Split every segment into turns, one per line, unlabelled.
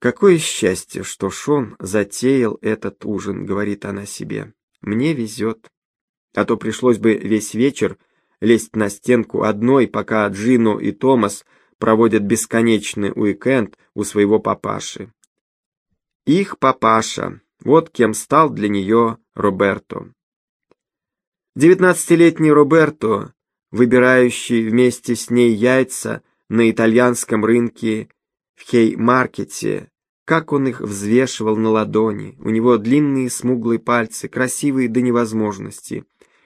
«Какое счастье, что Шон затеял этот ужин», — говорит она себе. «Мне везет. А то пришлось бы весь вечер лезть на стенку одной, пока Джино и Томас проводят бесконечный уикенд у своего папаши. Их папаша, вот кем стал для нее Роберто. Девятнадцатилетний Роберто, выбирающий вместе с ней яйца на итальянском рынке в Хей-маркете, как он их взвешивал на ладони, у него длинные смуглые пальцы, красивые до невозможности.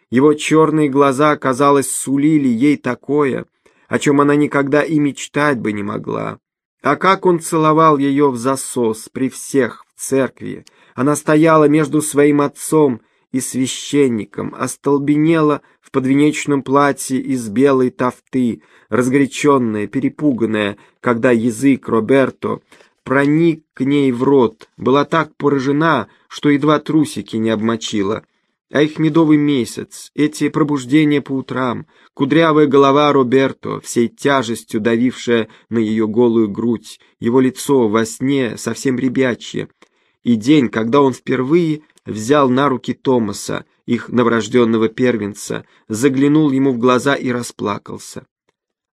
Его черные глаза, казалось, сулили ей такое, о чем она никогда и мечтать бы не могла. А как он целовал ее в засос при всех в церкви. Она стояла между своим отцом и священником, остолбенела в подвенечном платье из белой тафты, разгоряченная, перепуганная, когда язык Роберто проник к ней в рот, была так поражена, что едва трусики не обмочила — а их медовый месяц, эти пробуждения по утрам, кудрявая голова Роберто, всей тяжестью давившая на ее голую грудь, его лицо во сне совсем ребячье, и день, когда он впервые взял на руки Томаса, их новорожденного первенца, заглянул ему в глаза и расплакался.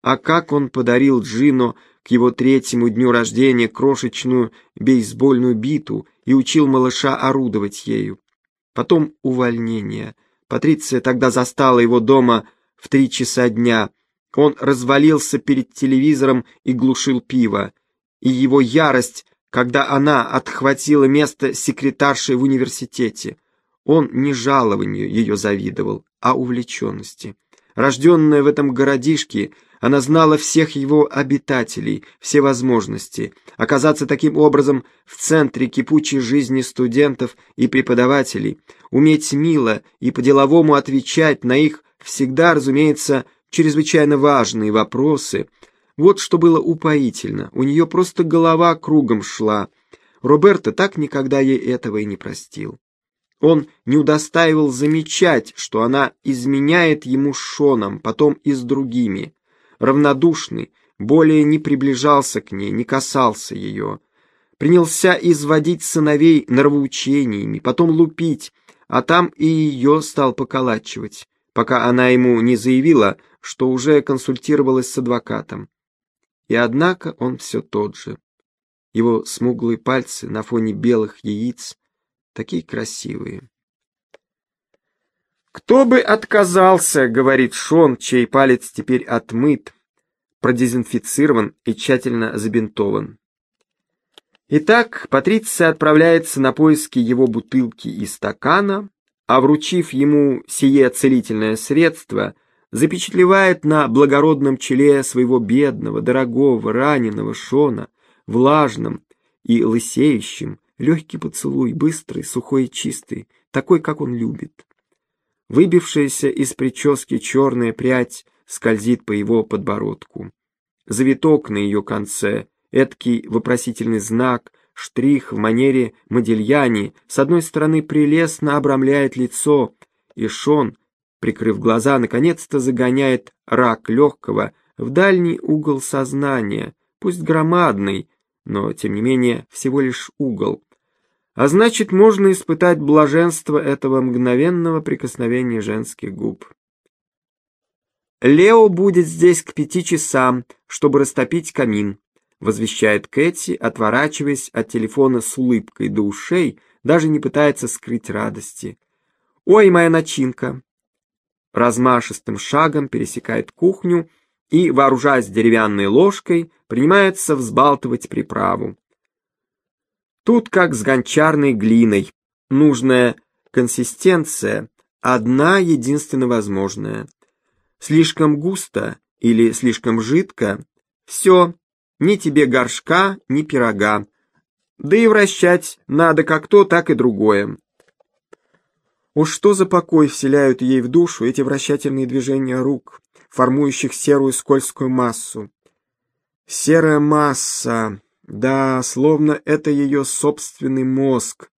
А как он подарил Джино к его третьему дню рождения крошечную бейсбольную биту и учил малыша орудовать ею потом увольнение. Патриция тогда застала его дома в три часа дня. Он развалился перед телевизором и глушил пиво. И его ярость, когда она отхватила место секретарши в университете. Он не жалованию ее завидовал, а увлеченности. Рожденная в этом городишке, она знала всех его обитателей, все возможности. Оказаться таким образом в центре кипучей жизни студентов и преподавателей, уметь мило и по-деловому отвечать на их всегда, разумеется, чрезвычайно важные вопросы. Вот что было упоительно. У нее просто голова кругом шла. Роберто так никогда ей этого и не простил. Он не удостаивал замечать, что она изменяет ему с Шоном, потом и с другими равнодушный, более не приближался к ней, не касался ее. Принялся изводить сыновей нравоучениями, потом лупить, а там и ее стал поколачивать, пока она ему не заявила, что уже консультировалась с адвокатом. И однако он все тот же. Его смуглые пальцы на фоне белых яиц такие красивые. «Кто бы отказался, — говорит Шон, чей палец теперь отмыт, продезинфицирован и тщательно забинтован. Итак, Патриция отправляется на поиски его бутылки и стакана, а вручив ему сие целительное средство, запечатлевает на благородном челе своего бедного, дорогого, раненого Шона, влажным и лысеющим, легкий поцелуй, быстрый, сухой и чистый, такой, как он любит. Выбившаяся из прически черная прядь скользит по его подбородку. Завиток на ее конце, эдкий вопросительный знак, штрих в манере Модильяни, с одной стороны прелестно обрамляет лицо, и Шон, прикрыв глаза, наконец-то загоняет рак легкого в дальний угол сознания, пусть громадный, но, тем не менее, всего лишь угол, а значит, можно испытать блаженство этого мгновенного прикосновения женских губ. «Лео будет здесь к пяти часам, чтобы растопить камин», возвещает Кэти, отворачиваясь от телефона с улыбкой до ушей, даже не пытается скрыть радости. «Ой, моя начинка!» Размашистым шагом пересекает кухню и, вооружаясь деревянной ложкой, принимается взбалтывать приправу. Тут как с гончарной глиной. Нужная консистенция одна единственно возможная. Слишком густо или слишком жидко — все, ни тебе горшка, ни пирога. Да и вращать надо как то, так и другое. Уж что за покой вселяют ей в душу эти вращательные движения рук, формующих серую скользкую массу. Серая масса, да, словно это ее собственный мозг,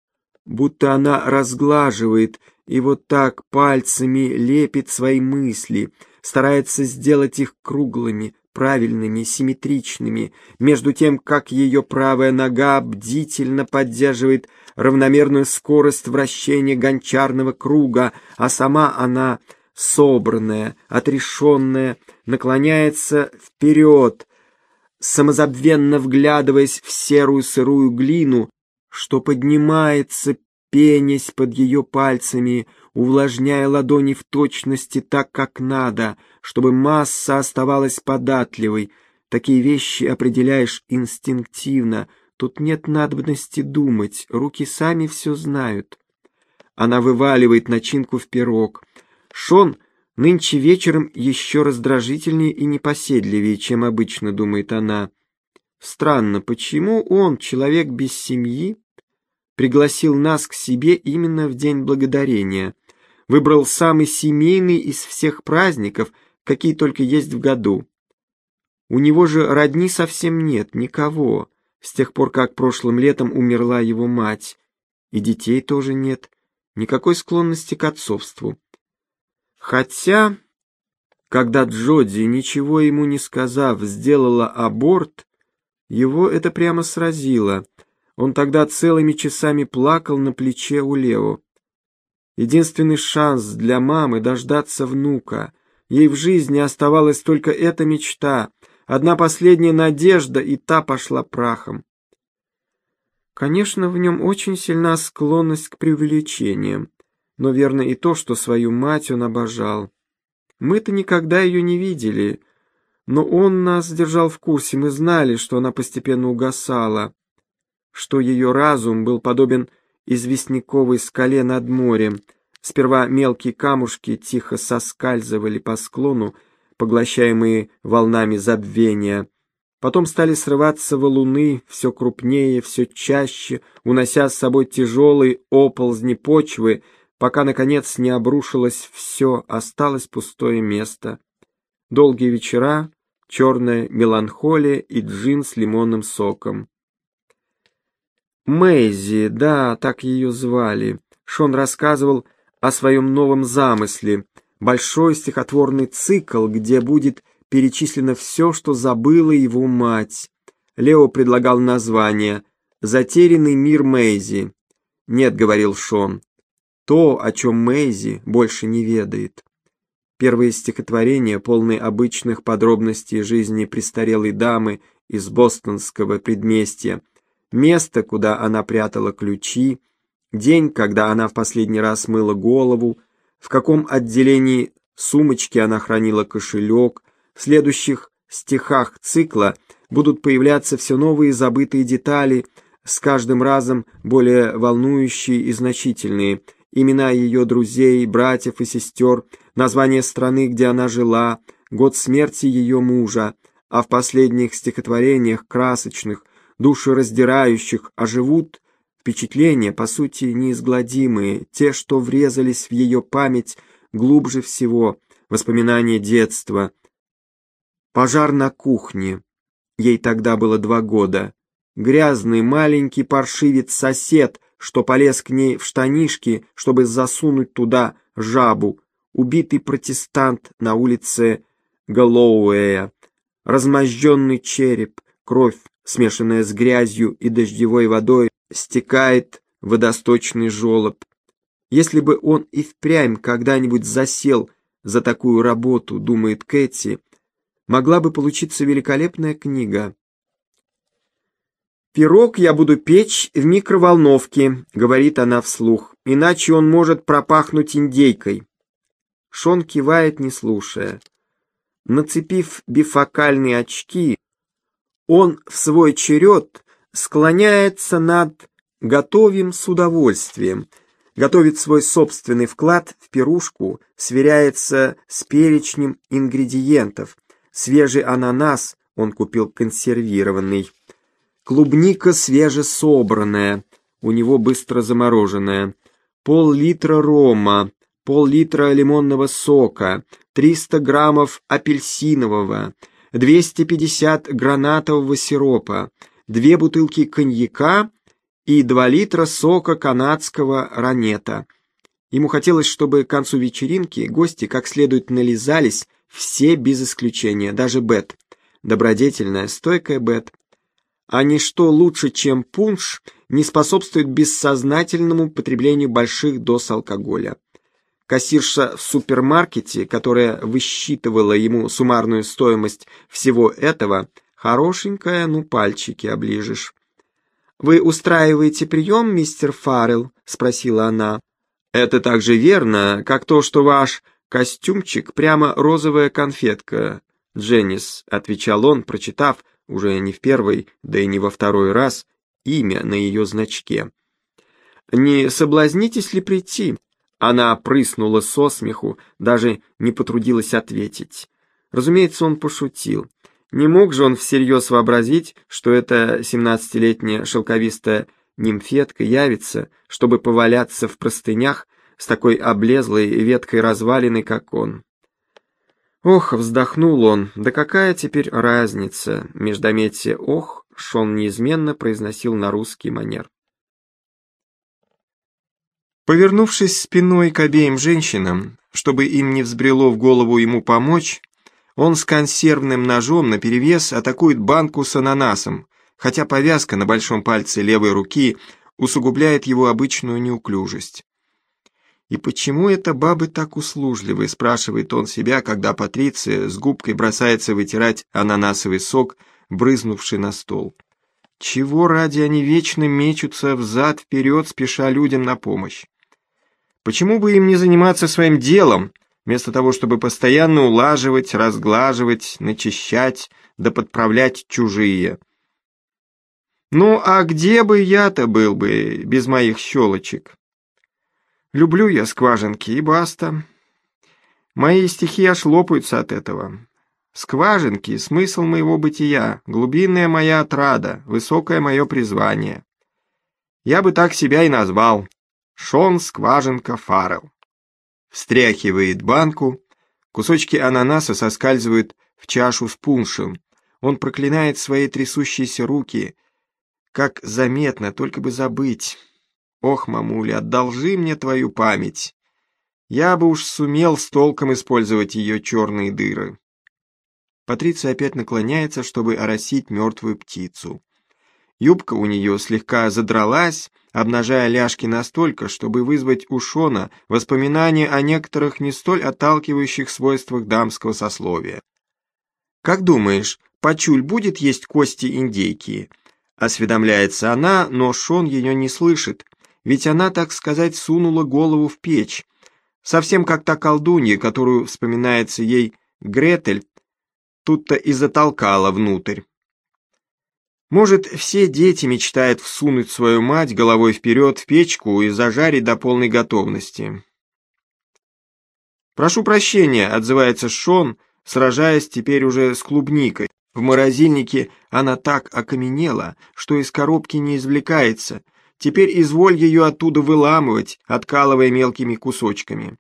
будто она разглаживает и вот так пальцами лепит свои мысли, старается сделать их круглыми, правильными, симметричными, между тем, как ее правая нога бдительно поддерживает равномерную скорость вращения гончарного круга, а сама она, собранная, отрешенная, наклоняется вперед, самозабвенно вглядываясь в серую сырую глину, что поднимается, пенясь под ее пальцами, увлажняя ладони в точности так, как надо, чтобы масса оставалась податливой. Такие вещи определяешь инстинктивно, тут нет надобности думать, руки сами все знают. Она вываливает начинку в пирог. Шон нынче вечером еще раздражительнее и непоседливее, чем обычно, думает она. Странно, почему он, человек без семьи, пригласил нас к себе именно в День Благодарения, выбрал самый семейный из всех праздников, какие только есть в году. У него же родни совсем нет, никого, с тех пор, как прошлым летом умерла его мать, и детей тоже нет, никакой склонности к отцовству. Хотя, когда Джоди, ничего ему не сказав, сделала аборт, его это прямо сразило. Он тогда целыми часами плакал на плече у Лео. Единственный шанс для мамы дождаться внука. Ей в жизни оставалась только эта мечта, одна последняя надежда, и та пошла прахом. Конечно, в нем очень сильна склонность к преувеличениям но верно и то, что свою мать он обожал. Мы-то никогда ее не видели, но он нас держал в курсе, мы знали, что она постепенно угасала, что ее разум был подобен известняковой скале над морем. Сперва мелкие камушки тихо соскальзывали по склону, поглощаемые волнами забвения. Потом стали срываться валуны, все крупнее, все чаще, унося с собой тяжелые оползни почвы, пока, наконец, не обрушилось все, осталось пустое место. Долгие вечера, черная меланхолия и джин с лимонным соком. Мэйзи, да, так ее звали. Шон рассказывал о своем новом замысле, большой стихотворный цикл, где будет перечислено все, что забыла его мать. Лео предлагал название «Затерянный мир Мэйзи». «Нет», — говорил Шон, то, о чем Мэйзи больше не ведает. Первые стихотворения, полные обычных подробностей жизни престарелой дамы из бостонского предместья, место, куда она прятала ключи, день, когда она в последний раз мыла голову, в каком отделении сумочки она хранила кошелек, в следующих стихах цикла будут появляться все новые забытые детали, с каждым разом более волнующие и значительные, имена ее друзей, братьев и сестер, название страны, где она жила, год смерти ее мужа, а в последних стихотворениях красочных, душераздирающих, оживут впечатления, по сути, неизгладимые, те, что врезались в ее память глубже всего, воспоминания детства. Пожар на кухне. Ей тогда было два года. Грязный маленький паршивец-сосед — что полез к ней в штанишки, чтобы засунуть туда жабу, убитый протестант на улице Галлоуэя, размозженный череп, кровь, смешанная с грязью и дождевой водой, стекает в водосточный желоб. Если бы он и впрямь когда-нибудь засел за такую работу, думает Кэти, могла бы получиться великолепная книга. «Пирог я буду печь в микроволновке», — говорит она вслух, «иначе он может пропахнуть индейкой». Шон кивает, не слушая. Нацепив бифокальные очки, он в свой черед склоняется над «готовим с удовольствием», готовит свой собственный вклад в пирушку, сверяется с перечнем ингредиентов. Свежий ананас он купил консервированный. Клубника свежесобранная, у него быстро замороженная. Пол-литра рома, пол-литра лимонного сока, 300 граммов апельсинового, 250 гранатового сиропа, две бутылки коньяка и 2 литра сока канадского ранета. Ему хотелось, чтобы к концу вечеринки гости как следует нализались, все без исключения, даже Бет. добродетельная, стойкая Бет. А ничто лучше, чем пунш, не способствует бессознательному потреблению больших доз алкоголя. Кассирша в супермаркете, которая высчитывала ему суммарную стоимость всего этого, хорошенькая, ну пальчики оближешь. «Вы устраиваете прием, мистер Фаррелл?» — спросила она. «Это так же верно, как то, что ваш костюмчик прямо розовая конфетка, Дженнис», — отвечал он, прочитав, уже не в первый, да и не во второй раз, имя на ее значке. «Не соблазнитесь ли прийти?» Она прыснула со смеху, даже не потрудилась ответить. Разумеется, он пошутил. Не мог же он всерьез вообразить, что эта семнадцатилетняя шелковистая нимфетка явится, чтобы поваляться в простынях с такой облезлой веткой развалины, как он. Ох, вздохнул он, да какая теперь разница, междометие «ох» Шон неизменно произносил на русский манер. Повернувшись спиной к обеим женщинам, чтобы им не взбрело в голову ему помочь, он с консервным ножом наперевес атакует банку с ананасом, хотя повязка на большом пальце левой руки усугубляет его обычную неуклюжесть. «И почему это бабы так услужливы?» – спрашивает он себя, когда Патриция с губкой бросается вытирать ананасовый сок, брызнувший на стол. Чего ради они вечно мечутся взад-вперед, спеша людям на помощь? Почему бы им не заниматься своим делом, вместо того, чтобы постоянно улаживать, разглаживать, начищать, да подправлять чужие? Ну, а где бы я-то был бы без моих щелочек? Люблю я скважинки, и баста. Мои стихи аж лопаются от этого. Скважинки — смысл моего бытия, глубинная моя отрада, высокое мое призвание. Я бы так себя и назвал — Шон Скважинка Фаррелл. Встряхивает банку, кусочки ананаса соскальзывают в чашу с пуншем. Он проклинает свои трясущиеся руки. Как заметно, только бы забыть. Ох, мамуля, одолжи мне твою память. Я бы уж сумел с толком использовать ее черные дыры. Патриция опять наклоняется, чтобы оросить мертвую птицу. Юбка у нее слегка задралась, обнажая ляжки настолько, чтобы вызвать у Шона воспоминания о некоторых не столь отталкивающих свойствах дамского сословия. «Как думаешь, Пачуль будет есть кости индейки?» Осведомляется она, но Шон ее не слышит, ведь она, так сказать, сунула голову в печь, совсем как та колдунья, которую вспоминается ей Гретель, тут-то и затолкала внутрь. Может, все дети мечтают всунуть свою мать головой вперед в печку и зажарить до полной готовности. «Прошу прощения», — отзывается Шон, сражаясь теперь уже с клубникой. В морозильнике она так окаменела, что из коробки не извлекается. Теперь изволь ее оттуда выламывать, откалывая мелкими кусочками.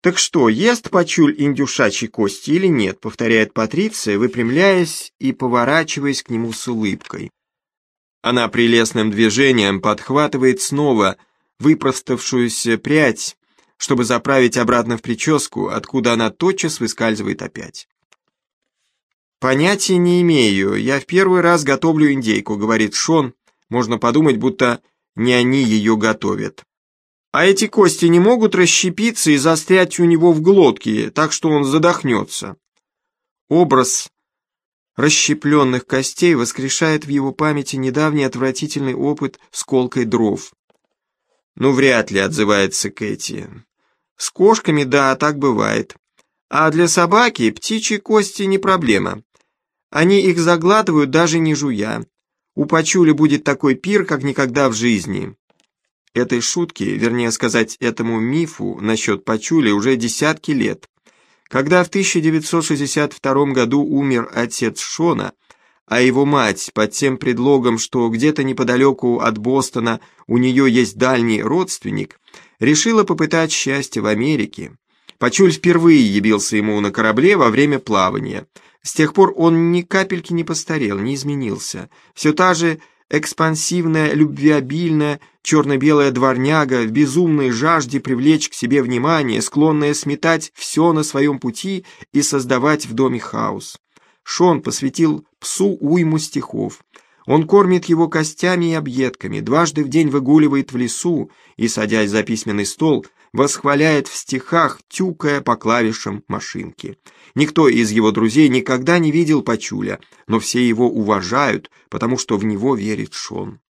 «Так что, ест Пачуль индюшачьи кости или нет?» — повторяет Патриция, выпрямляясь и поворачиваясь к нему с улыбкой. Она прелестным движением подхватывает снова выпроставшуюся прядь, чтобы заправить обратно в прическу, откуда она тотчас выскальзывает опять. «Понятия не имею, я в первый раз готовлю индейку», — говорит Шон. Можно подумать, будто не они ее готовят. А эти кости не могут расщепиться и застрять у него в глотке, так что он задохнется. Образ расщепленных костей воскрешает в его памяти недавний отвратительный опыт с колкой дров. Ну, вряд ли, отзывается Кэти. С кошками, да, так бывает. А для собаки птичьи кости не проблема. Они их заглатывают, даже не жуя. У Пачули будет такой пир, как никогда в жизни. Этой шутке, вернее сказать, этому мифу насчет Пачули уже десятки лет. Когда в 1962 году умер отец Шона, а его мать под тем предлогом, что где-то неподалеку от Бостона у нее есть дальний родственник, решила попытать счастье в Америке. Пачуль впервые явился ему на корабле во время плавания. С тех пор он ни капельки не постарел, не изменился. Все та же экспансивная, любвеобильная, черно-белая дворняга в безумной жажде привлечь к себе внимание, склонная сметать все на своем пути и создавать в доме хаос. Шон посвятил псу уйму стихов. Он кормит его костями и объедками, дважды в день выгуливает в лесу и, садясь за письменный стол, восхваляет в стихах, тюкая по клавишам машинки. Никто из его друзей никогда не видел Пачуля, но все его уважают, потому что в него верит Шон.